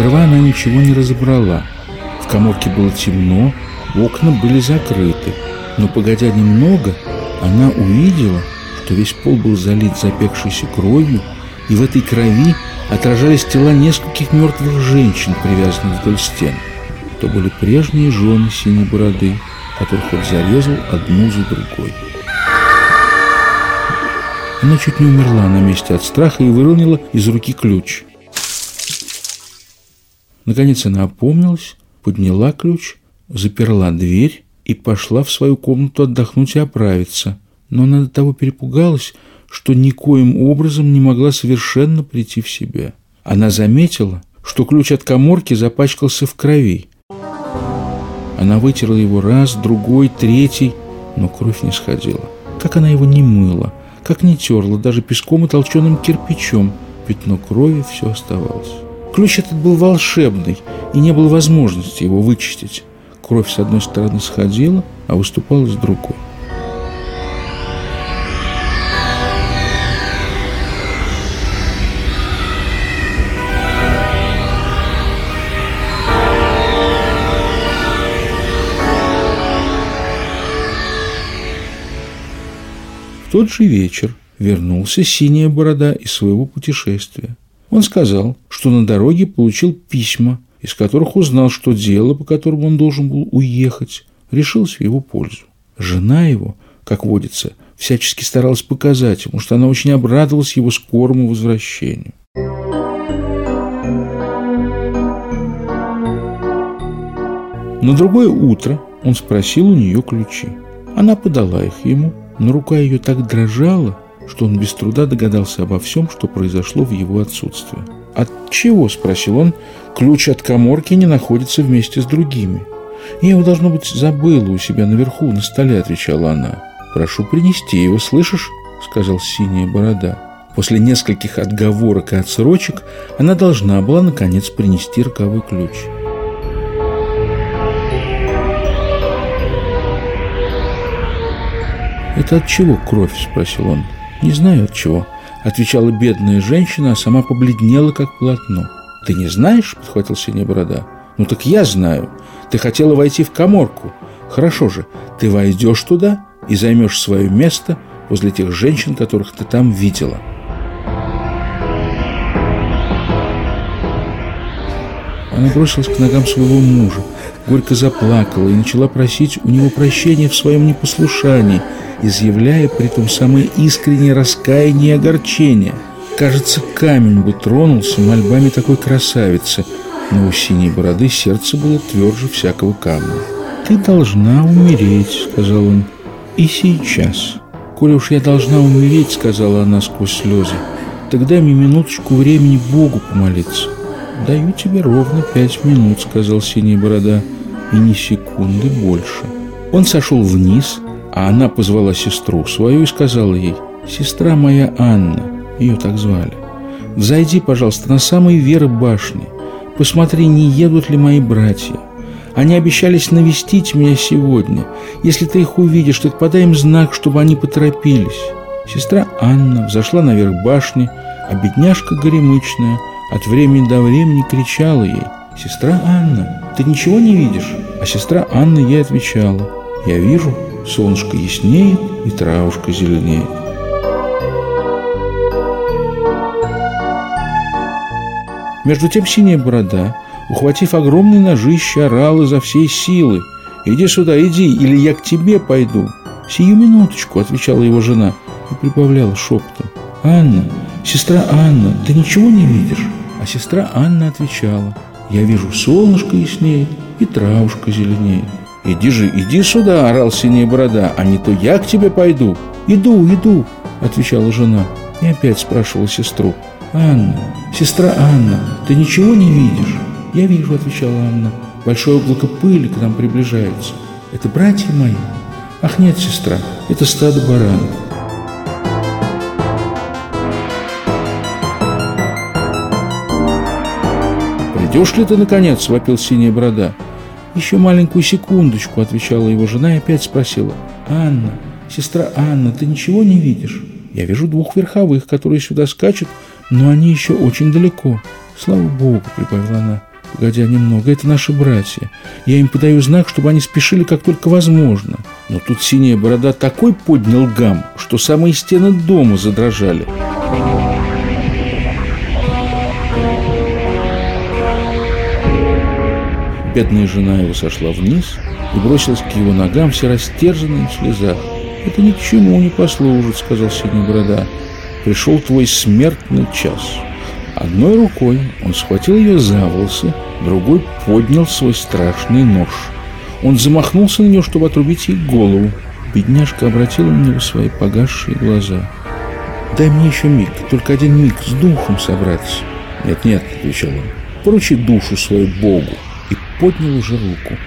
Сперва она ничего не разобрала. В коморке было темно, окна были закрыты. Но, погодя немного, она увидела, что весь пол был залит запекшейся кровью, и в этой крови отражались тела нескольких мертвых женщин, привязанных вдоль стен. То были прежние жены синей бороды, которых он зарезал одну за другой. Она чуть не умерла на месте от страха и выронила из руки ключ. Наконец она опомнилась, подняла ключ, заперла дверь и пошла в свою комнату отдохнуть и оправиться. Но она до того перепугалась, что никоим образом не могла совершенно прийти в себя. Она заметила, что ключ от коморки запачкался в крови. Она вытерла его раз, другой, третий, но кровь не сходила. Как она его не мыла, как не терла, даже песком и толченым кирпичом, пятно крови все оставалось. Ключ этот был волшебный, и не было возможности его вычистить. Кровь с одной стороны сходила, а выступала с другой. В тот же вечер вернулся синяя борода из своего путешествия. Он сказал, что на дороге получил письма, из которых узнал, что дело, по которому он должен был уехать, решилось в его пользу. Жена его, как водится, всячески старалась показать ему, что она очень обрадовалась его скорому возвращению. На другое утро он спросил у нее ключи. Она подала их ему, но рука ее так дрожала, что он без труда догадался обо всем, что произошло в его отсутствие. «От чего?» – спросил он. «Ключ от коморки не находится вместе с другими». «Я его, должно быть, забыла у себя наверху, на столе», – отвечала она. «Прошу принести его, слышишь?» – сказал синяя борода. После нескольких отговорок и отсрочек она должна была, наконец, принести роковой ключ. «Это от чего кровь?» – спросил он. «Не знаю от чего», – отвечала бедная женщина, а сама побледнела, как полотно. «Ты не знаешь?» – подхватил синяя борода. «Ну так я знаю. Ты хотела войти в коморку. Хорошо же, ты войдешь туда и займешь свое место возле тех женщин, которых ты там видела». Она бросилась к ногам своего мужа, горько заплакала и начала просить у него прощения в своем непослушании – изъявляя при том самое искреннее раскаяние и огорчение. Кажется, камень бы тронулся мольбами такой красавицы, но у синей бороды сердце было тверже всякого камня. «Ты должна умереть», — сказал он, — «и сейчас». «Коли уж я должна умереть», — сказала она сквозь слезы, — «тогда мне минуточку времени Богу помолиться». «Даю тебе ровно пять минут», — сказал синяя борода, — «и ни секунды больше». Он сошел вниз, а она позвала сестру свою и сказала ей, «Сестра моя Анна, ее так звали, взойди, пожалуйста, на самые веры башни, посмотри, не едут ли мои братья. Они обещались навестить меня сегодня. Если ты их увидишь, так подай им знак, чтобы они поторопились». Сестра Анна взошла наверх башни, а бедняжка горемычная от времени до времени кричала ей, «Сестра Анна, ты ничего не видишь?» А сестра Анна ей отвечала, «Я вижу, солнышко яснеет и травушка зеленеет. Между тем синяя борода, ухватив огромные ножище, орал изо всей силы. «Иди сюда, иди, или я к тебе пойду». «Сию минуточку», — отвечала его жена и прибавляла шепотом. «Анна, сестра Анна, ты ничего не видишь?» А сестра Анна отвечала. «Я вижу, солнышко яснеет и травушка зеленеет». «Иди же, иди сюда!» – орал синяя борода. «А не то я к тебе пойду!» «Иду, иду!» – отвечала жена. И опять спрашивала сестру. «Анна, сестра Анна, ты ничего не видишь?» «Я вижу», – отвечала Анна. «Большое облако пыли к нам приближается. Это братья мои?» «Ах нет, сестра, это стадо баранов». «Придешь ли ты, наконец?» – вопил синяя борода. «Еще маленькую секундочку», — отвечала его жена и опять спросила. «Анна, сестра Анна, ты ничего не видишь?» «Я вижу двух верховых, которые сюда скачут, но они еще очень далеко». «Слава Богу», — прибавила она, Погодя немного, это наши братья. Я им подаю знак, чтобы они спешили как только возможно. Но тут синяя борода такой поднял гам, что самые стены дома задрожали. Бедная жена его сошла вниз и бросилась к его ногам, все растерзанные в слезах. «Это ни к чему не послужит», — сказал Синяя Борода. «Пришел твой смертный час». Одной рукой он схватил ее за волосы, другой поднял свой страшный нож. Он замахнулся на нее, чтобы отрубить ей голову. Бедняжка обратила на него свои погасшие глаза. «Дай мне еще миг, только один миг, с духом собраться». «Нет-нет», — отвечал он, — «поручи душу свою Богу» и поднял уже руку.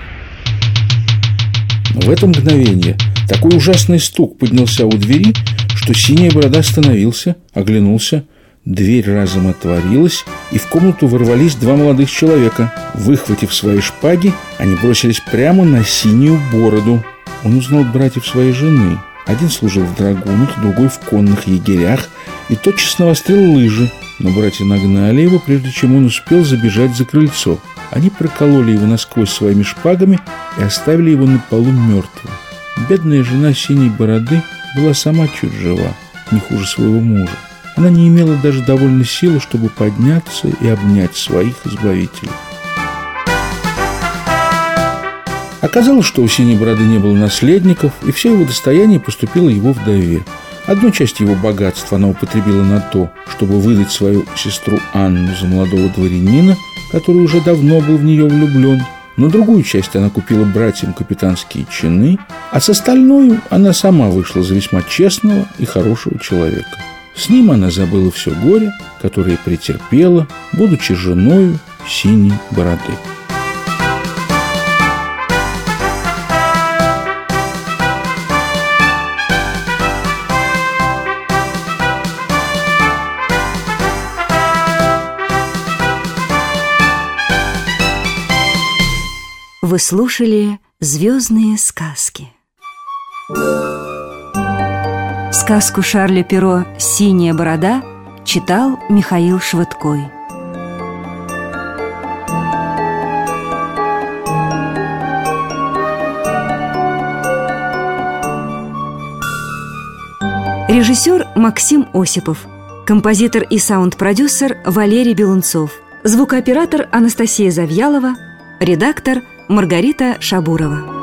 Но в это мгновение такой ужасный стук поднялся у двери, что синяя борода остановился, оглянулся. Дверь разом отворилась, и в комнату ворвались два молодых человека. Выхватив свои шпаги, они бросились прямо на синюю бороду. Он узнал братьев своей жены. Один служил в драгунах, другой в конных егерях, и тотчас навострил лыжи. Но братья нагнали его, прежде чем он успел забежать за крыльцо. Они прокололи его насквозь своими шпагами и оставили его на полу мертвым. Бедная жена синей бороды была сама чуть жива, не хуже своего мужа. Она не имела даже довольно силы, чтобы подняться и обнять своих избавителей. Оказалось, что у Синей Бороды не было наследников, и все его достояние поступило его вдове. Одну часть его богатства она употребила на то, чтобы выдать свою сестру Анну за молодого дворянина, который уже давно был в нее влюблен – на другую часть она купила братьям капитанские чины, а с остальной она сама вышла за весьма честного и хорошего человека. С ним она забыла все горе, которое претерпела, будучи женою синей бороды. Вы слушали «Звездные сказки». Сказку Шарля Перо «Синяя борода» читал Михаил Швыдкой. Режиссер Максим Осипов Композитор и саунд-продюсер Валерий Белунцов Звукооператор Анастасия Завьялова Редактор Маргарита Шабурова